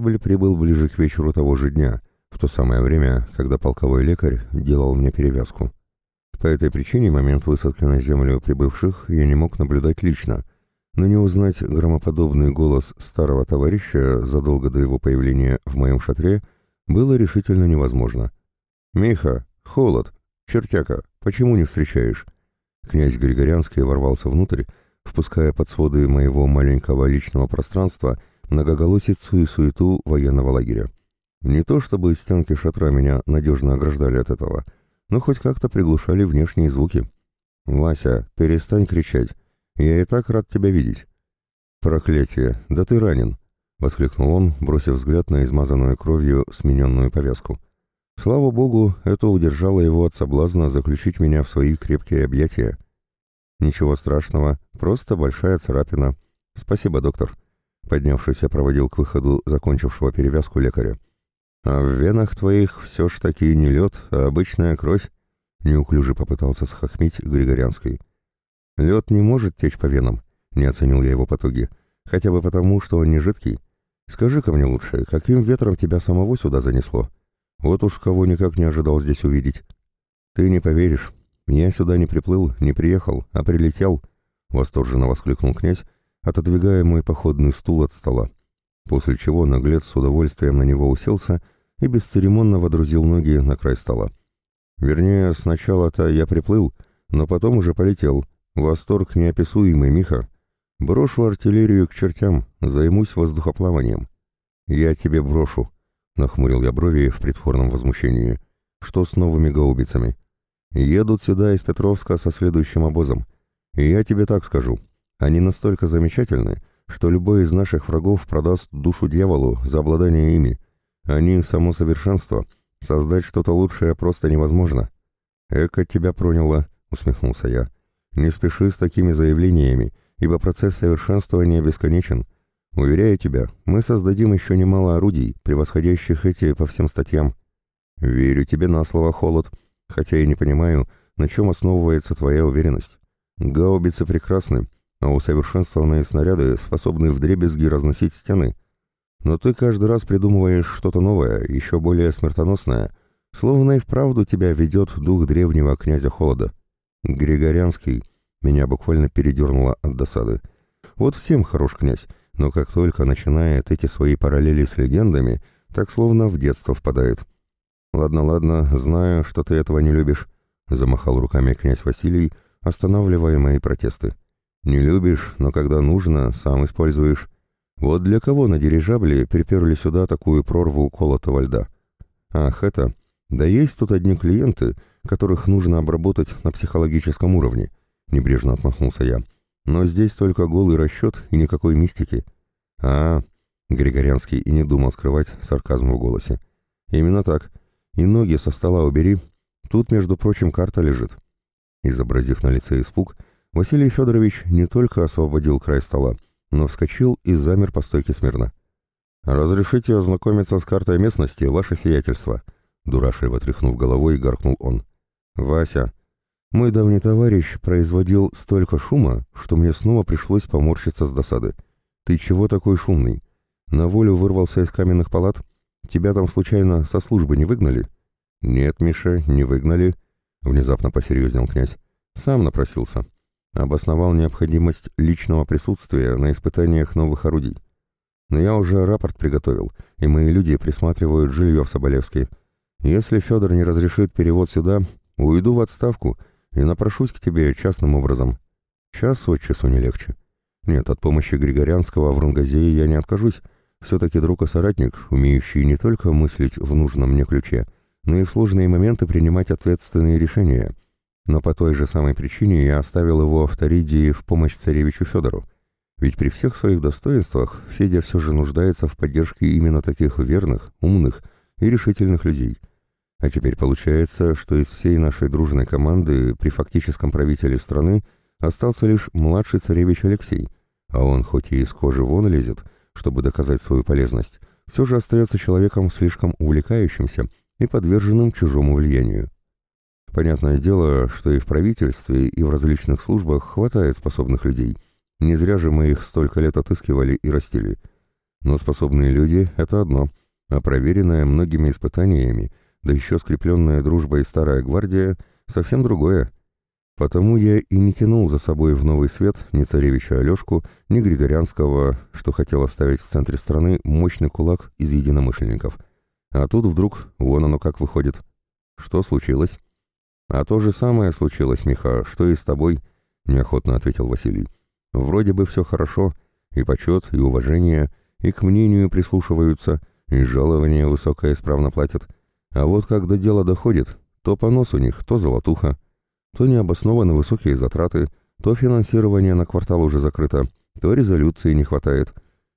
дирижабль прибыл ближе к вечеру того же дня, в то самое время, когда полковой лекарь делал мне перевязку. По этой причине момент высадки на землю прибывших я не мог наблюдать лично, но не узнать громоподобный голос старого товарища задолго до его появления в моем шатре было решительно невозможно. «Миха, холод, чертяка, почему не встречаешь?» Князь Григорянский ворвался внутрь, впуская под своды моего маленького личного пространства многоголосицу и суету военного лагеря. Не то чтобы стенки шатра меня надежно ограждали от этого, но хоть как-то приглушали внешние звуки. «Вася, перестань кричать, я и так рад тебя видеть». «Проклятие, да ты ранен!» — воскликнул он, бросив взгляд на измазанную кровью смененную повязку. Слава богу, это удержало его от соблазна заключить меня в свои крепкие объятия. «Ничего страшного, просто большая царапина. Спасибо, доктор». Поднявшись, я проводил к выходу закончившего перевязку лекаря. «А в венах твоих все ж таки не лед, а обычная кровь», — неуклюже попытался схохмить Григорянской. «Лед не может течь по венам», — не оценил я его потуги, «хотя бы потому, что он не жидкий. Скажи-ка мне лучше, каким ветром тебя самого сюда занесло? Вот уж кого никак не ожидал здесь увидеть». «Ты не поверишь, я сюда не приплыл, не приехал, а прилетел», — восторженно воскликнул князь, отодвигая мой походный стул от стола после чего наглец с удовольствием на него уселся и бесцеремонно водрузил ноги на край стола. Вернее, сначала-то я приплыл, но потом уже полетел. Восторг неописуемый, Миха. Брошу артиллерию к чертям, займусь воздухоплаванием. Я тебе брошу, нахмурил я брови в притворном возмущении. Что с новыми гаубицами? Едут сюда из Петровска со следующим обозом. И я тебе так скажу. Они настолько замечательны, что любой из наших врагов продаст душу дьяволу за обладание ими. Они — само совершенство. Создать что-то лучшее просто невозможно. «Эко тебя проняло», — усмехнулся я. «Не спеши с такими заявлениями, ибо процесс совершенствования бесконечен. Уверяю тебя, мы создадим еще немало орудий, превосходящих эти по всем статьям. Верю тебе на слово «холод», хотя и не понимаю, на чем основывается твоя уверенность. Гаубицы прекрасны, а усовершенствованные снаряды способны вдребезги разносить стены. Но ты каждый раз придумываешь что-то новое, еще более смертоносное, словно и вправду тебя ведет дух древнего князя Холода. Григорянский меня буквально передернуло от досады. Вот всем хорош князь, но как только начинает эти свои параллели с легендами, так словно в детство впадает. «Ладно, ладно, знаю, что ты этого не любишь», — замахал руками князь Василий, останавливая мои протесты. Не любишь, но когда нужно, сам используешь. Вот для кого на дирижабле приперли сюда такую прорву колотого льда? Ах, это... Да есть тут одни клиенты, которых нужно обработать на психологическом уровне. Небрежно отмахнулся я. Но здесь только голый расчет и никакой мистики. А, Григорянский и не думал скрывать сарказм в голосе. Именно так. И ноги со стола убери. Тут, между прочим, карта лежит. Изобразив на лице испуг, Василий Федорович не только освободил край стола, но вскочил и замер по стойке смирно. «Разрешите ознакомиться с картой местности, ваше сиятельство», дурашливо тряхнув головой, гаркнул он. «Вася, мой давний товарищ производил столько шума, что мне снова пришлось поморщиться с досады. Ты чего такой шумный? На волю вырвался из каменных палат? Тебя там случайно со службы не выгнали?» «Нет, Миша, не выгнали», — внезапно посерьезнел князь. «Сам напросился» обосновал необходимость личного присутствия на испытаниях новых орудий. Но я уже рапорт приготовил, и мои люди присматривают жилье в Соболевске. Если Федор не разрешит перевод сюда, уйду в отставку и напрошусь к тебе частным образом. Час от часу не легче. Нет, от помощи Григорянского в Рунгазее я не откажусь. Все-таки друг и соратник, умеющий не только мыслить в нужном мне ключе, но и в сложные моменты принимать ответственные решения — но по той же самой причине я оставил его в Торидии в помощь царевичу Федору. Ведь при всех своих достоинствах Федя все же нуждается в поддержке именно таких верных, умных и решительных людей. А теперь получается, что из всей нашей дружной команды при фактическом правителе страны остался лишь младший царевич Алексей, а он хоть и из кожи вон лезет, чтобы доказать свою полезность, все же остается человеком слишком увлекающимся и подверженным чужому влиянию. Понятное дело, что и в правительстве, и в различных службах хватает способных людей. Не зря же мы их столько лет отыскивали и растили. Но способные люди — это одно, а проверенная многими испытаниями, да еще скрепленная дружбой старая гвардия — совсем другое. Потому я и не тянул за собой в новый свет ни царевича Алешку, ни Григорянского, что хотел оставить в центре страны мощный кулак из единомышленников. А тут вдруг, вон оно как выходит. Что случилось? А то же самое случилось, Миха, что и с тобой, неохотно ответил Василий. Вроде бы все хорошо, и почет, и уважение, и к мнению прислушиваются, и жалование высокое исправно платят. А вот когда дело доходит, то понос у них, то золотуха то необоснованно высокие затраты, то финансирование на квартал уже закрыто, то резолюции не хватает.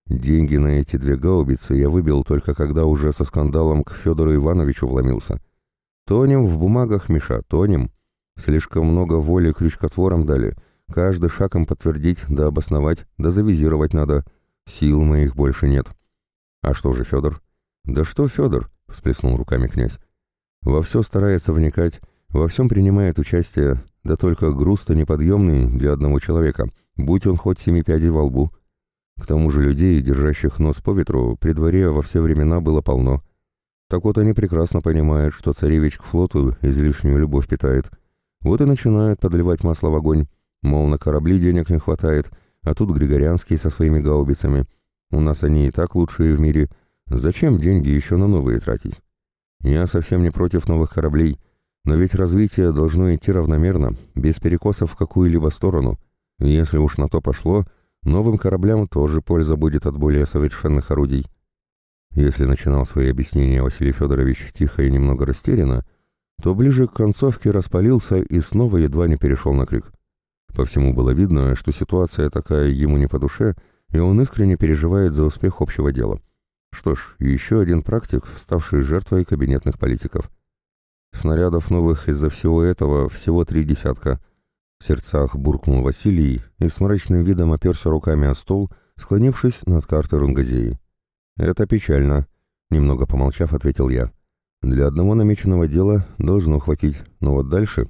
Деньги на эти две гаубицы я выбил только когда уже со скандалом к Федору Ивановичу вломился. Тонем в бумагах, Миша, тонем. Слишком много воли крючкотворам дали. Каждый шаг им подтвердить, да обосновать, да завизировать надо. Сил моих больше нет. А что же Федор? Да что Федор? Всплеснул руками князь. Во все старается вникать, во всем принимает участие, да только груз-то неподъемный для одного человека, будь он хоть семи пядей во лбу. К тому же людей, держащих нос по ветру, при дворе во все времена было полно. Так вот они прекрасно понимают, что царевич к флоту излишнюю любовь питает. Вот и начинают подливать масло в огонь. Мол, на корабли денег не хватает, а тут Григорянский со своими гаубицами. У нас они и так лучшие в мире. Зачем деньги еще на новые тратить? Я совсем не против новых кораблей — но ведь развитие должно идти равномерно, без перекосов в какую-либо сторону. Если уж на то пошло, новым кораблям тоже польза будет от более совершенных орудий. Если начинал свои объяснения Василий Федорович тихо и немного растерянно, то ближе к концовке распалился и снова едва не перешел на крик. По всему было видно, что ситуация такая ему не по душе, и он искренне переживает за успех общего дела. Что ж, еще один практик, ставший жертвой кабинетных политиков – Снарядов новых из-за всего этого всего три десятка. В сердцах буркнул Василий и с мрачным видом оперся руками о стол, склонившись над картой Рунгазеи. «Это печально», — немного помолчав, ответил я. «Для одного намеченного дела должно хватить, но вот дальше...»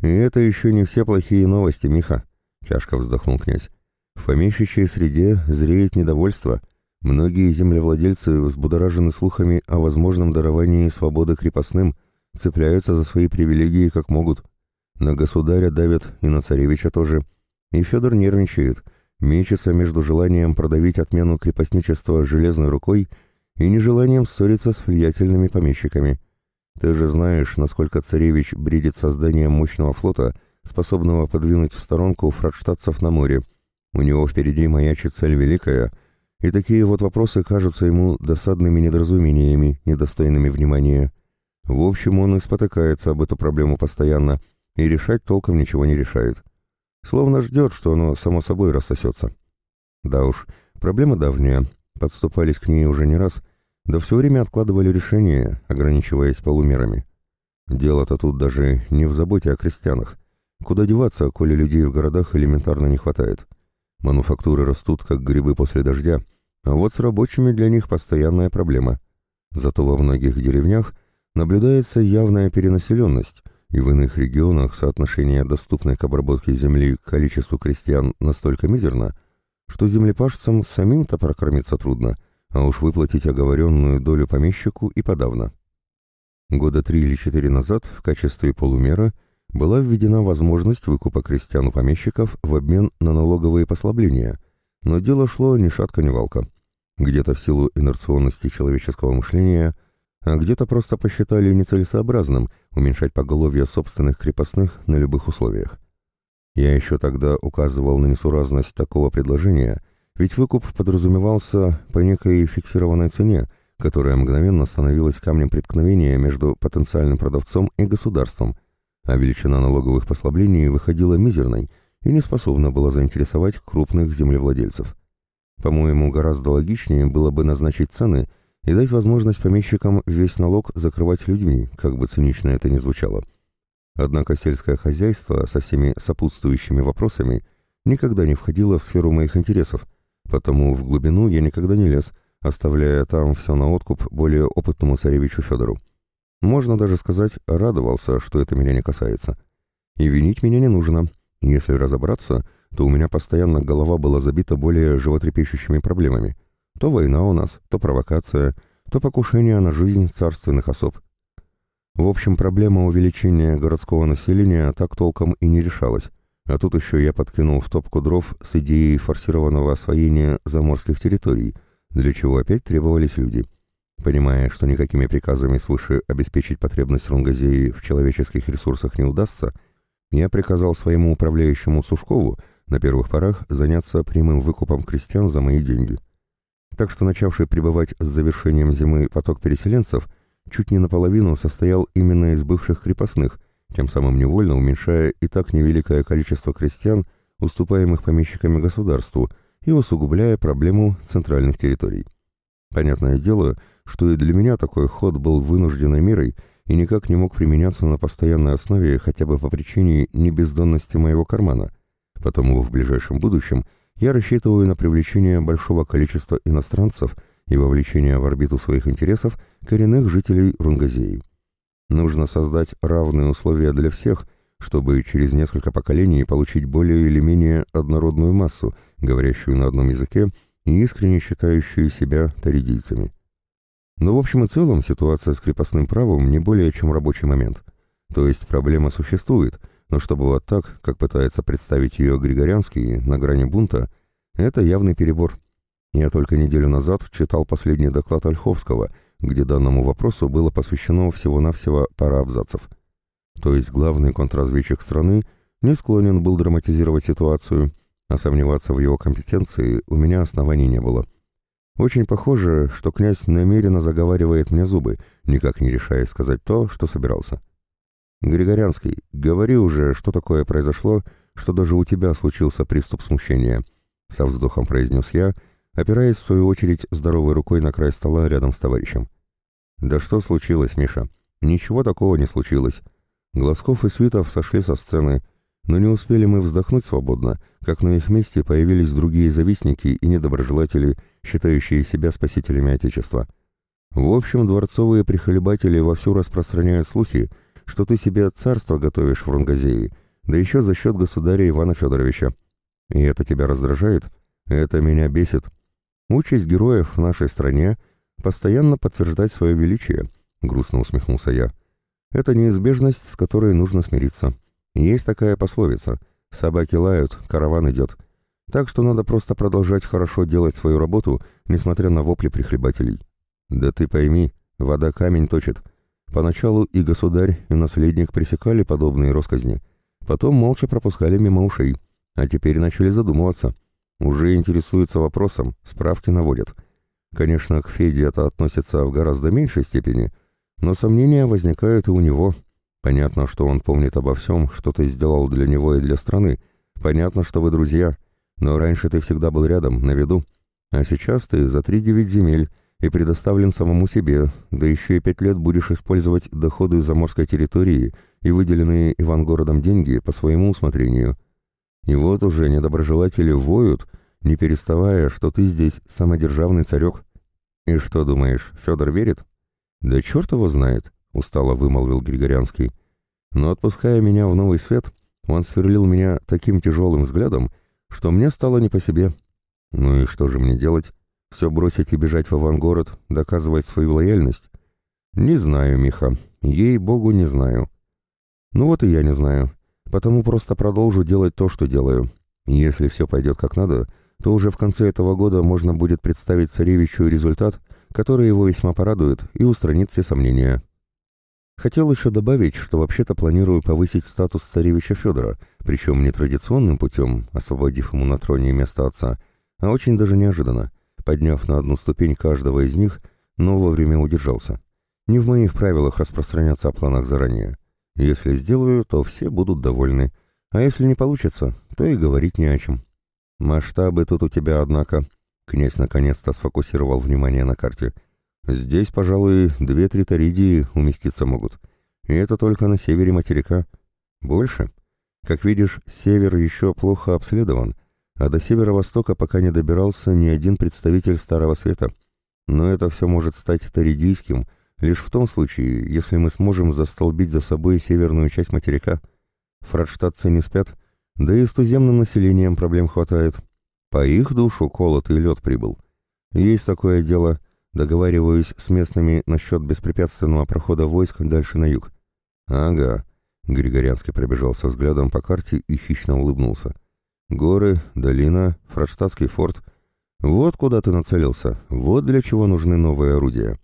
«И это еще не все плохие новости, Миха», — тяжко вздохнул князь. «В помещичьей среде зреет недовольство. Многие землевладельцы взбудоражены слухами о возможном даровании свободы крепостным, цепляются за свои привилегии как могут. На государя давят и на царевича тоже. И Федор нервничает, мечется между желанием продавить отмену крепостничества железной рукой и нежеланием ссориться с влиятельными помещиками. Ты же знаешь, насколько царевич бредит созданием мощного флота, способного подвинуть в сторонку фрадштадцев на море. У него впереди маячит цель великая, и такие вот вопросы кажутся ему досадными недоразумениями, недостойными внимания. В общем, он и спотыкается об эту проблему постоянно, и решать толком ничего не решает. Словно ждет, что оно само собой рассосется. Да уж, проблема давняя, подступались к ней уже не раз, да все время откладывали решение, ограничиваясь полумерами. Дело-то тут даже не в заботе о крестьянах. Куда деваться, коли людей в городах элементарно не хватает? Мануфактуры растут, как грибы после дождя, а вот с рабочими для них постоянная проблема. Зато во многих деревнях наблюдается явная перенаселенность, и в иных регионах соотношение доступной к обработке земли к количеству крестьян настолько мизерно, что землепашцам самим-то прокормиться трудно, а уж выплатить оговоренную долю помещику и подавно. Года три или четыре назад в качестве полумера была введена возможность выкупа крестьян у помещиков в обмен на налоговые послабления, но дело шло ни шатка ни валка. Где-то в силу инерционности человеческого мышления – а где-то просто посчитали нецелесообразным уменьшать поголовье собственных крепостных на любых условиях. Я еще тогда указывал на несуразность такого предложения, ведь выкуп подразумевался по некой фиксированной цене, которая мгновенно становилась камнем преткновения между потенциальным продавцом и государством, а величина налоговых послаблений выходила мизерной и не способна была заинтересовать крупных землевладельцев. По-моему, гораздо логичнее было бы назначить цены – и дать возможность помещикам весь налог закрывать людьми, как бы цинично это ни звучало. Однако сельское хозяйство со всеми сопутствующими вопросами никогда не входило в сферу моих интересов, потому в глубину я никогда не лез, оставляя там все на откуп более опытному царевичу Федору. Можно даже сказать, радовался, что это меня не касается. И винить меня не нужно. Если разобраться, то у меня постоянно голова была забита более животрепещущими проблемами – То война у нас, то провокация, то покушение на жизнь царственных особ. В общем, проблема увеличения городского населения так толком и не решалась. А тут еще я подкинул в топку дров с идеей форсированного освоения заморских территорий, для чего опять требовались люди. Понимая, что никакими приказами свыше обеспечить потребность Рунгазеи в человеческих ресурсах не удастся, я приказал своему управляющему Сушкову на первых порах заняться прямым выкупом крестьян за мои деньги. Так что начавший пребывать с завершением зимы поток переселенцев чуть не наполовину состоял именно из бывших крепостных, тем самым невольно уменьшая и так невеликое количество крестьян, уступаемых помещиками государству, и усугубляя проблему центральных территорий. Понятное дело, что и для меня такой ход был вынужденной мерой и никак не мог применяться на постоянной основе хотя бы по причине небездонности моего кармана, потому в ближайшем будущем я рассчитываю на привлечение большого количества иностранцев и вовлечение в орбиту своих интересов коренных жителей Рунгазеи. Нужно создать равные условия для всех, чтобы через несколько поколений получить более или менее однородную массу, говорящую на одном языке и искренне считающую себя таридийцами. Но в общем и целом ситуация с крепостным правом не более чем рабочий момент. То есть проблема существует, но чтобы вот так, как пытается представить ее Григорянский, на грани бунта, это явный перебор. Я только неделю назад читал последний доклад Ольховского, где данному вопросу было посвящено всего-навсего пара абзацев. То есть главный контрразведчик страны не склонен был драматизировать ситуацию, а сомневаться в его компетенции у меня оснований не было. Очень похоже, что князь намеренно заговаривает мне зубы, никак не решая сказать то, что собирался. «Григорянский, говори уже, что такое произошло, что даже у тебя случился приступ смущения», — со вздохом произнес я, опираясь в свою очередь здоровой рукой на край стола рядом с товарищем. «Да что случилось, Миша? Ничего такого не случилось. Глазков и Свитов сошли со сцены, но не успели мы вздохнуть свободно, как на их месте появились другие завистники и недоброжелатели, считающие себя спасителями Отечества. В общем, дворцовые прихлебатели вовсю распространяют слухи, что ты себе царство готовишь в Рунгазее, да еще за счет государя Ивана Федоровича. И это тебя раздражает? Это меня бесит. Участь героев в нашей стране — постоянно подтверждать свое величие, — грустно усмехнулся я. Это неизбежность, с которой нужно смириться. Есть такая пословица «собаки лают, караван идет». Так что надо просто продолжать хорошо делать свою работу, несмотря на вопли прихлебателей. Да ты пойми, вода камень точит. Поначалу и государь, и наследник пресекали подобные росказни. Потом молча пропускали мимо ушей. А теперь начали задумываться. Уже интересуются вопросом, справки наводят. Конечно, к Феде это относится в гораздо меньшей степени, но сомнения возникают и у него – Понятно, что он помнит обо всем, что ты сделал для него и для страны. Понятно, что вы друзья. Но раньше ты всегда был рядом, на виду. А сейчас ты за три девять земель и предоставлен самому себе, да еще и пять лет будешь использовать доходы заморской территории и выделенные Ивангородом деньги по своему усмотрению. И вот уже недоброжелатели воют, не переставая, что ты здесь самодержавный царек. И что думаешь, Федор верит? Да черт его знает. — устало вымолвил Григорянский. Но отпуская меня в новый свет, он сверлил меня таким тяжелым взглядом, что мне стало не по себе. Ну и что же мне делать? Все бросить и бежать в Авангород, доказывать свою лояльность? Не знаю, Миха, ей-богу, не знаю. Ну вот и я не знаю, потому просто продолжу делать то, что делаю. Если все пойдет как надо, то уже в конце этого года можно будет представить царевичу результат, который его весьма порадует и устранит все сомнения. Хотел еще добавить, что вообще-то планирую повысить статус царевича Федора, причем не традиционным путем, освободив ему на троне место отца, а очень даже неожиданно, подняв на одну ступень каждого из них, но вовремя удержался. Не в моих правилах распространяться о планах заранее. Если сделаю, то все будут довольны, а если не получится, то и говорить не о чем. Масштабы тут у тебя, однако. Князь наконец-то сфокусировал внимание на карте — Здесь, пожалуй, две-три Торидии уместиться могут. И это только на севере материка. Больше. Как видишь, север еще плохо обследован, а до северо-востока пока не добирался ни один представитель Старого Света. Но это все может стать торидийским лишь в том случае, если мы сможем застолбить за собой северную часть материка. Фрадштадтцы не спят, да и с туземным населением проблем хватает. По их душу колотый лед прибыл. Есть такое дело. Договариваюсь с местными насчет беспрепятственного прохода войск дальше на юг. Ага. Григорянский пробежался взглядом по карте и хищно улыбнулся. Горы, долина, Фрадштадтский форт. Вот куда ты нацелился, вот для чего нужны новые орудия.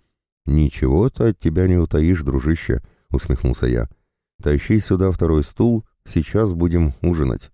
Ничего-то от тебя не утаишь, дружище, усмехнулся я. Тащи сюда второй стул, сейчас будем ужинать.